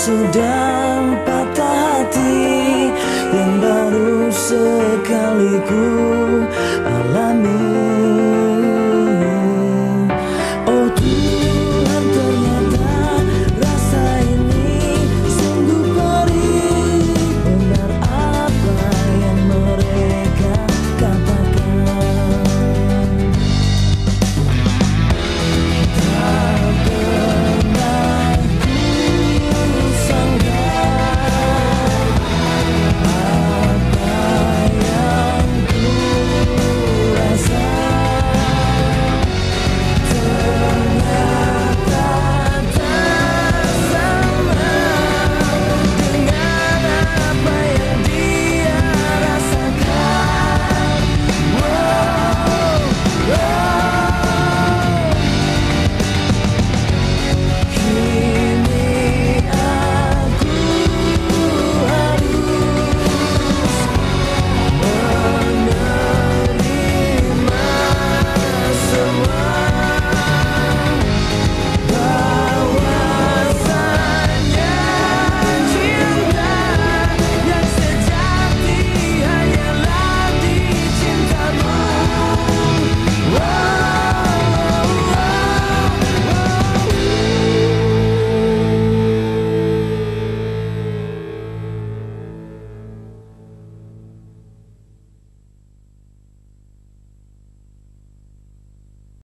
sudah